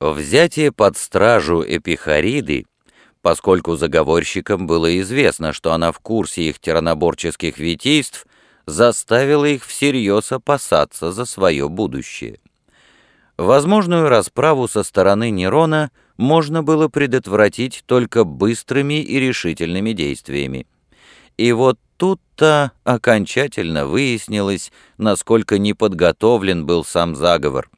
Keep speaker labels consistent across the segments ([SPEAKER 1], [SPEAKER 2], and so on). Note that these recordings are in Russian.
[SPEAKER 1] Взятие под стражу Эпихариды, поскольку заговорщикам было известно, что она в курсе их тираноборческих витийств, заставило их всерьез опасаться за свое будущее. Возможную расправу со стороны Нерона можно было предотвратить только быстрыми и решительными действиями. И вот тут-то окончательно выяснилось, насколько неподготовлен был сам заговор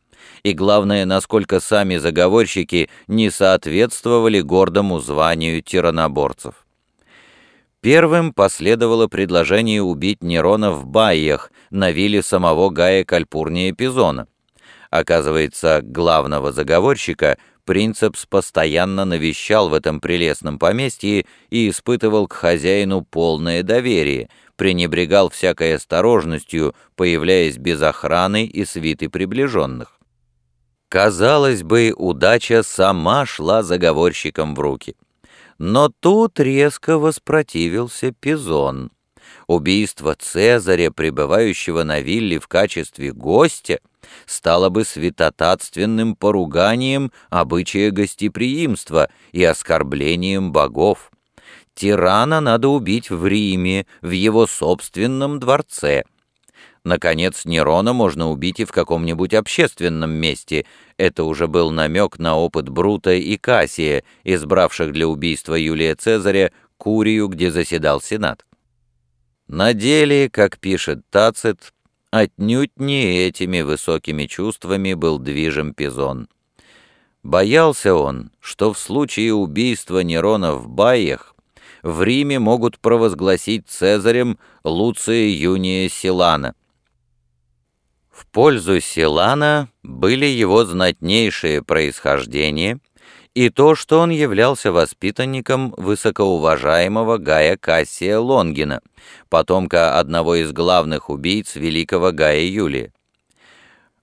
[SPEAKER 1] и, главное, насколько сами заговорщики не соответствовали гордому званию тираноборцев. Первым последовало предложение убить Нерона в Байях на вилле самого Гая Кальпурния Пизона. Оказывается, главного заговорщика Принцепс постоянно навещал в этом прелестном поместье и испытывал к хозяину полное доверие, пренебрегал всякой осторожностью, появляясь без охраны и свиты приближенных. Казалось бы, удача сама шла заговорщикам в руки. Но тут резко воспротивился Пизон. Убийство Цезаря, пребывающего на вилле в качестве гостя, стало бы святотатственным поруганием обычая гостеприимства и оскорблением богов. Тирана надо убить в Риме, в его собственном дворце — Наконец, Нерона можно убить и в каком-нибудь общественном месте. Это уже был намек на опыт Брута и Кассия, избравших для убийства Юлия Цезаря Курию, где заседал Сенат. На деле, как пишет Тацит, отнюдь не этими высокими чувствами был движим Пизон. Боялся он, что в случае убийства Нерона в Байях в Риме могут провозгласить Цезарем Луция Юния Силана, в пользу Силана были его знатнейшее происхождение и то, что он являлся воспитанником высокоуважаемого Гая Кассия Лонгина, потомка одного из главных убийц великого Гая Юлия.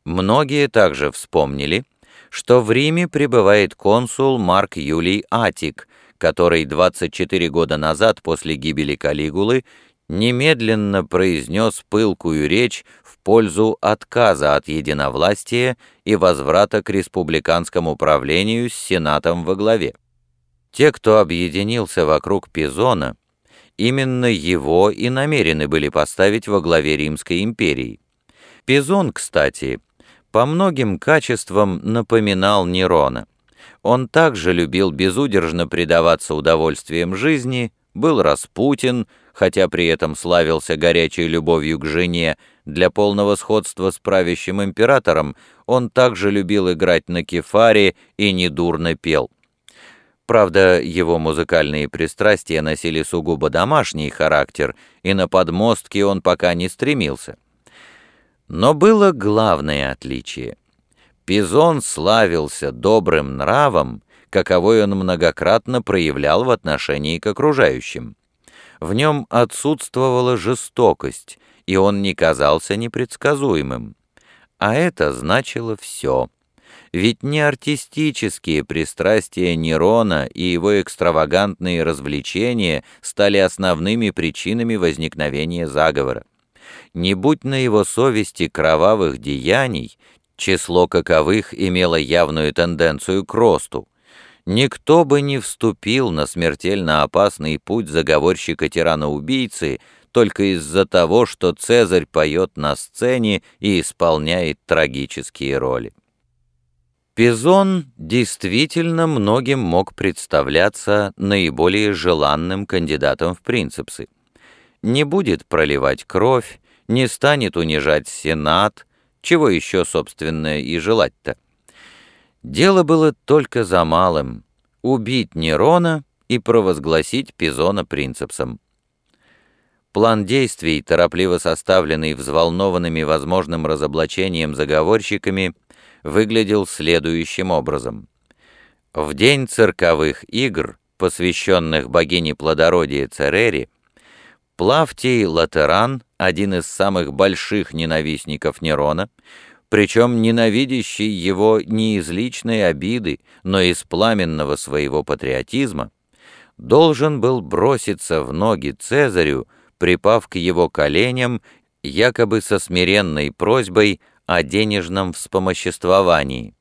[SPEAKER 1] Многие также вспомнили, что в Риме пребывает консул Марк Юлий Атик, который 24 года назад после гибели Калигулы немедленно произнес пылкую речь в пользу отказа от единовластия и возврата к республиканскому правлению с Сенатом во главе. Те, кто объединился вокруг Пизона, именно его и намерены были поставить во главе Римской империи. Пизон, кстати, по многим качествам напоминал Нерона. Он также любил безудержно предаваться удовольствиям жизни, был распутен, хотя при этом славился горячей любовью к жене, для полного сходства с правящим императором он также любил играть на кефаре и недурно пел. Правда, его музыкальные пристрастия носили сугубо домашний характер, и на подмостки он пока не стремился. Но было главное отличие. Пизон славился добрым нравом, каковой он многократно проявлял в отношении к окружающим. В нем отсутствовала жестокость, и он не казался непредсказуемым. А это значило все. Ведь не артистические пристрастия Нерона и его экстравагантные развлечения стали основными причинами возникновения заговора. Не будь на его совести кровавых деяний, число каковых имело явную тенденцию к росту, Никто бы не вступил на смертельно опасный путь заговорщика-тирана-убийцы только из-за того, что Цезарь поет на сцене и исполняет трагические роли. Пизон действительно многим мог представляться наиболее желанным кандидатом в принципсы. Не будет проливать кровь, не станет унижать Сенат, чего еще, собственно, и желать-то. Дело было только за малым — убить Нерона и провозгласить Пизона принцепсом. План действий, торопливо составленный взволнованными возможным разоблачением заговорщиками, выглядел следующим образом. В день цирковых игр, посвященных богине плодородия Церере, Плавтий Латеран, один из самых больших ненавистников Нерона, причем ненавидящий его не из личной обиды, но из пламенного своего патриотизма, должен был броситься в ноги Цезарю, припав к его коленям, якобы со смиренной просьбой о денежном вспомоществовании.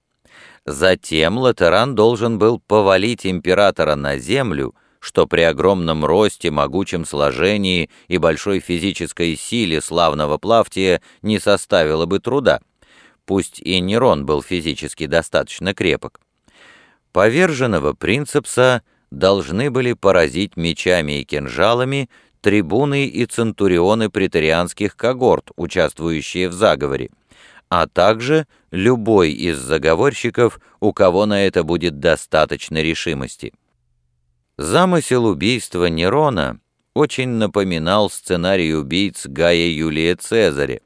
[SPEAKER 1] Затем Латеран должен был повалить императора на землю, что при огромном росте, могучем сложении и большой физической силе славного Плавтия не составило бы труда, пусть и Нерон был физически достаточно крепок. Поверженного принцепса должны были поразить мечами и кинжалами трибуны и центурионы претарианских когорт, участвующие в заговоре, а также любой из заговорщиков, у кого на это будет достаточно решимости. Замысел убийства Нерона очень напоминал сценарий убийц Гая Юлия Цезаря.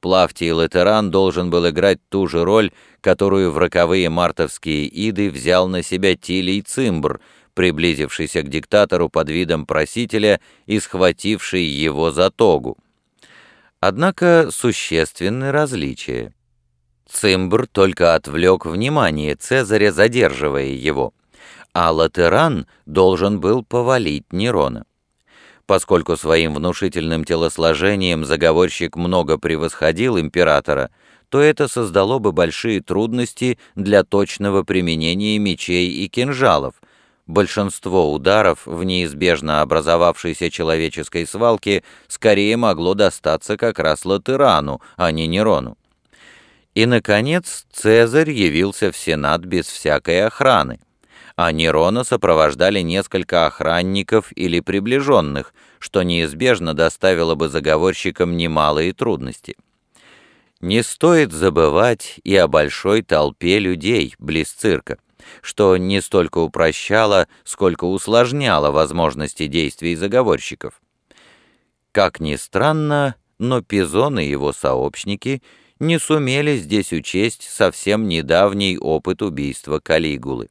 [SPEAKER 1] Плавтий Латеран должен был играть ту же роль, которую в роковые мартовские иды взял на себя Тилий Цимбр, приблизившийся к диктатору под видом просителя и схвативший его за тогу. Однако существенны различия. Цимбр только отвлек внимание Цезаря, задерживая его, а Латеран должен был повалить Нерона. Поскольку своим внушительным телосложением заговорщик много превосходил императора, то это создало бы большие трудности для точного применения мечей и кинжалов, большинство ударов в неизбежно образовавшейся человеческой свалке скорее могло достаться как раз Латерану, а не Нерону. И, наконец, Цезарь явился в Сенат без всякой охраны, а Нерона сопровождали несколько охранников или приближенных, что неизбежно доставило бы заговорщикам немалые трудности. Не стоит забывать и о большой толпе людей близ цирка что не столько упрощало, сколько усложняло возможности действий заговорщиков. Как ни странно, но Пизон и его сообщники не сумели здесь учесть совсем недавний опыт убийства Калигулы.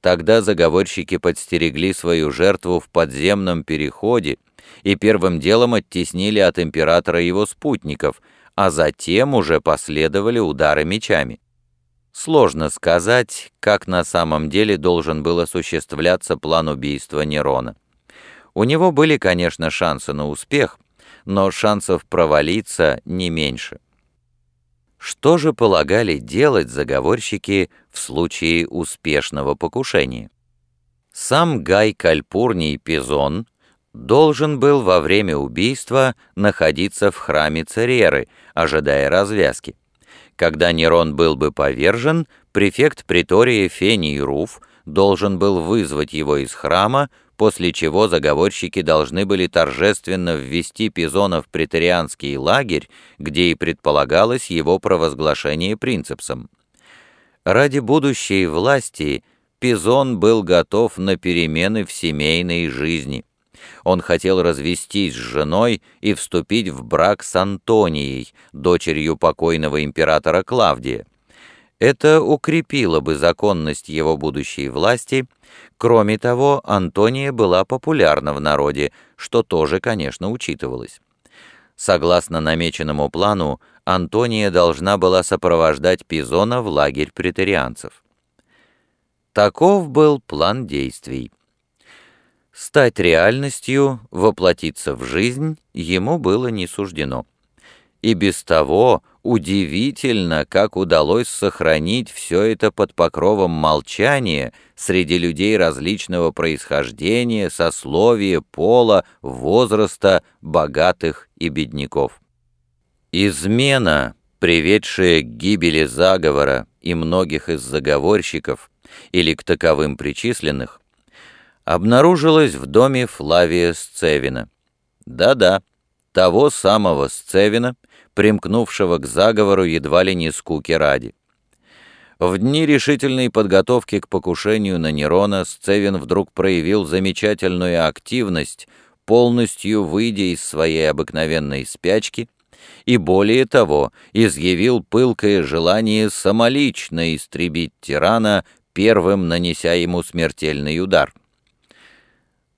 [SPEAKER 1] Тогда заговорщики подстерегли свою жертву в подземном переходе и первым делом оттеснили от императора его спутников, а затем уже последовали удары мечами. Сложно сказать, как на самом деле должен был осуществляться план убийства Нерона. У него были, конечно, шансы на успех, но шансов провалиться не меньше. Что же полагали делать заговорщики в случае успешного покушения? Сам Гай Кальпурний Пизон должен был во время убийства находиться в храме Цереры, ожидая развязки. Когда Нерон был бы повержен, префект притории Фений Руф должен был вызвать его из храма, после чего заговорщики должны были торжественно ввести Пизона в преторианский лагерь, где и предполагалось его провозглашение принципсом. Ради будущей власти Пизон был готов на перемены в семейной жизни. Он хотел развестись с женой и вступить в брак с Антонией, дочерью покойного императора Клавдия. Это укрепило бы законность его будущей власти. Кроме того, Антония была популярна в народе, что тоже, конечно, учитывалось. Согласно намеченному плану, Антония должна была сопровождать Пизона в лагерь претерианцев. Таков был план действий. Стать реальностью, воплотиться в жизнь ему было не суждено. И без того удивительно, как удалось сохранить все это под покровом молчания среди людей различного происхождения, сословия, пола, возраста, богатых и бедняков. Измена, приведшая к гибели заговора и многих из заговорщиков, или к таковым причисленных, обнаружилась в доме Флавия Сцевина. Да-да, того самого Сцевина, примкнувшего к заговору едва ли не скуки ради. В дни решительной подготовки к покушению на Нерона Сцевин вдруг проявил замечательную активность, полностью выйдя из своей обыкновенной спячки, и более того, изъявил пылкое желание самолично истребить тирана, первым нанеся ему смертельный удар.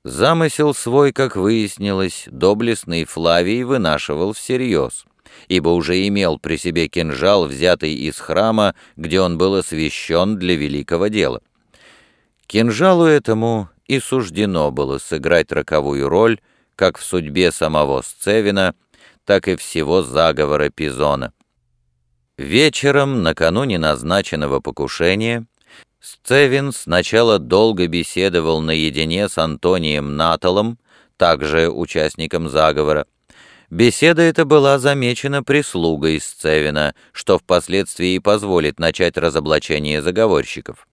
[SPEAKER 1] Замысел свой, как выяснилось, доблестный Флавий вынашивал всерьез, ибо уже имел при себе кинжал, взятый из храма, где он был освящен для великого дела. Кинжалу этому и суждено было сыграть роковую роль как в судьбе самого Сцевина, так и всего заговора Пизона. Вечером, накануне назначенного покушения, Сцевин сначала долго беседовал наедине с Антонием Наталом, также участником заговора. Беседа эта была замечена прислугой Сцевина, что впоследствии позволит начать разоблачение заговорщиков.